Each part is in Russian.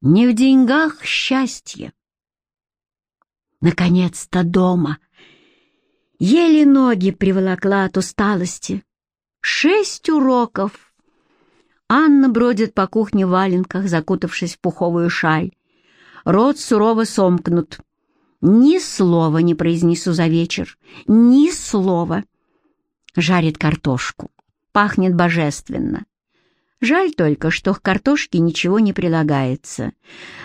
Не в деньгах счастье. Наконец-то дома. Еле ноги приволокла от усталости. Шесть уроков. Анна бродит по кухне в валенках, закутавшись в пуховую шаль. Рот сурово сомкнут. Ни слова не произнесу за вечер. Ни слова. Жарит картошку. Пахнет божественно. Жаль только, что к картошке ничего не прилагается.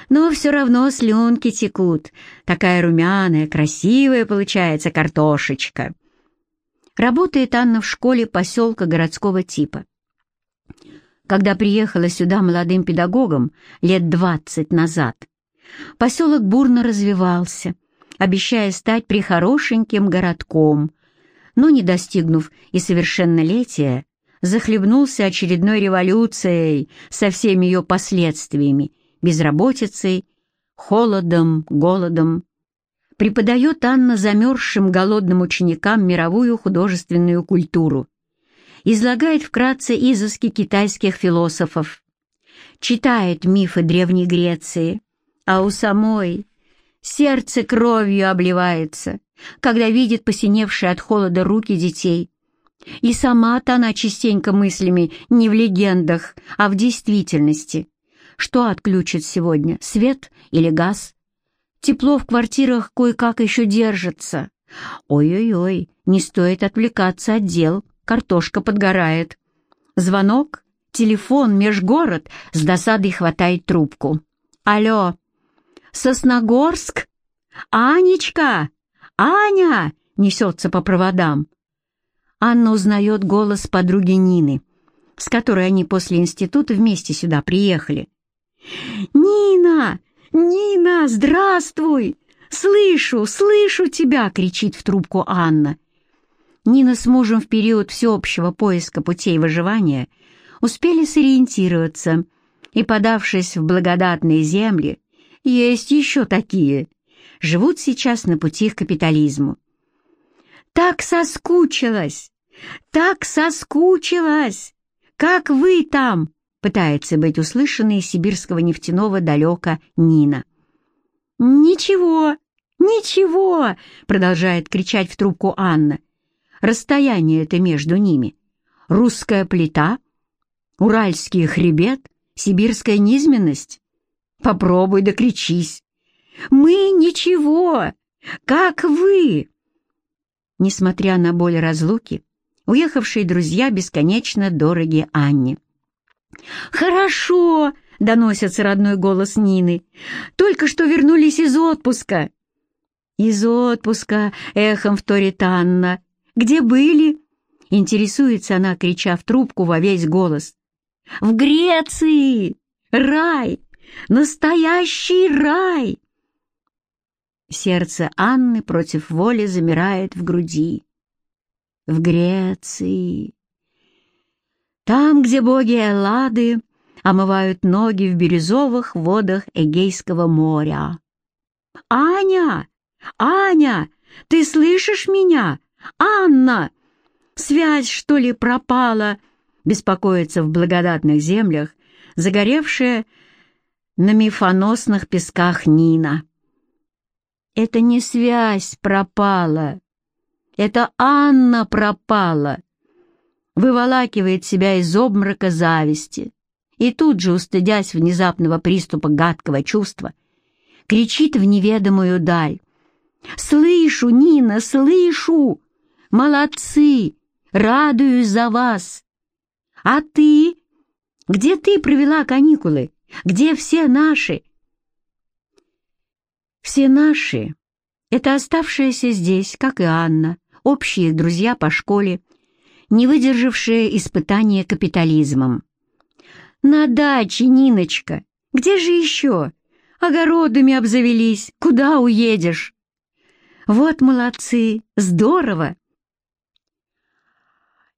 Но все равно слюнки текут. Такая румяная, красивая получается картошечка. Работает Анна в школе поселка городского типа. Когда приехала сюда молодым педагогом лет двадцать назад, поселок бурно развивался, обещая стать прихорошеньким городком, но, не достигнув и совершеннолетия, захлебнулся очередной революцией со всеми ее последствиями, безработицей, холодом, голодом. Преподает Анна замерзшим голодным ученикам мировую художественную культуру. Излагает вкратце изыски китайских философов. Читает мифы Древней Греции, а у самой сердце кровью обливается, когда видит посиневшие от холода руки детей, и сама-то она частенько мыслями не в легендах, а в действительности. Что отключит сегодня, свет или газ? Тепло в квартирах кое-как еще держится. Ой-ой-ой, не стоит отвлекаться от дел, картошка подгорает. Звонок, телефон, межгород, с досадой хватает трубку. Алло, Сосногорск? Анечка! Аня! Несется по проводам. Анна узнает голос подруги Нины, с которой они после института вместе сюда приехали. «Нина! Нина, здравствуй! Слышу, слышу тебя!» — кричит в трубку Анна. Нина с мужем в период всеобщего поиска путей выживания успели сориентироваться и, подавшись в благодатные земли, есть еще такие, живут сейчас на пути к капитализму. «Так соскучилась! Так соскучилась! Как вы там?» пытается быть услышанной из сибирского нефтяного далека Нина. «Ничего, ничего!» — продолжает кричать в трубку Анна. «Расстояние это между ними. Русская плита, уральский хребет, сибирская низменность. Попробуй докричись. Мы ничего, как вы!» Несмотря на боль разлуки, Уехавшие друзья бесконечно дороги Анне. «Хорошо!» — доносится родной голос Нины. «Только что вернулись из отпуска!» «Из отпуска!» — эхом вторит Анна. «Где были?» — интересуется она, крича в трубку во весь голос. «В Греции! Рай! Настоящий рай!» Сердце Анны против воли замирает в груди в Греции. Там, где боги Эллады омывают ноги в бирюзовых водах Эгейского моря. «Аня! Аня! Ты слышишь меня? Анна! Связь, что ли, пропала?» Беспокоится в благодатных землях, загоревшая на мифоносных песках Нина. «Это не связь пропала, это Анна пропала. Выволакивает себя из обморока зависти. И тут же, устыдясь внезапного приступа гадкого чувства, кричит в неведомую даль. «Слышу, Нина, слышу! Молодцы! Радуюсь за вас! А ты? Где ты провела каникулы? Где все наши?» Все наши — это оставшиеся здесь, как и Анна, общие друзья по школе, не выдержавшие испытания капитализмом. «На даче, Ниночка! Где же еще? Огородами обзавелись. Куда уедешь?» «Вот молодцы! Здорово!»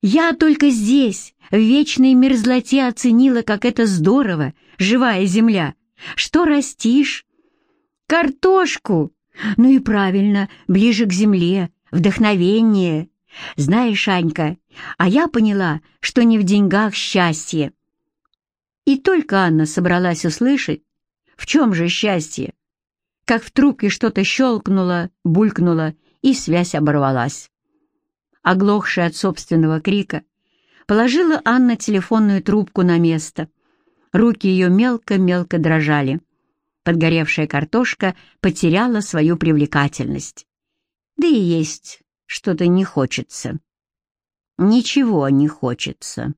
«Я только здесь, в вечной мерзлоте оценила, как это здорово, живая земля. Что растишь?» «Картошку!» «Ну и правильно, ближе к земле, вдохновение. Знаешь, Анька, а я поняла, что не в деньгах счастье. И только Анна собралась услышать, В чем же счастье? Как в трубке что-то щелкнуло, булькнуло, и связь оборвалась. Оглохшая от собственного крика, положила Анна телефонную трубку на место. Руки ее мелко-мелко дрожали. Подгоревшая картошка потеряла свою привлекательность. Да и есть что-то не хочется. Ничего не хочется.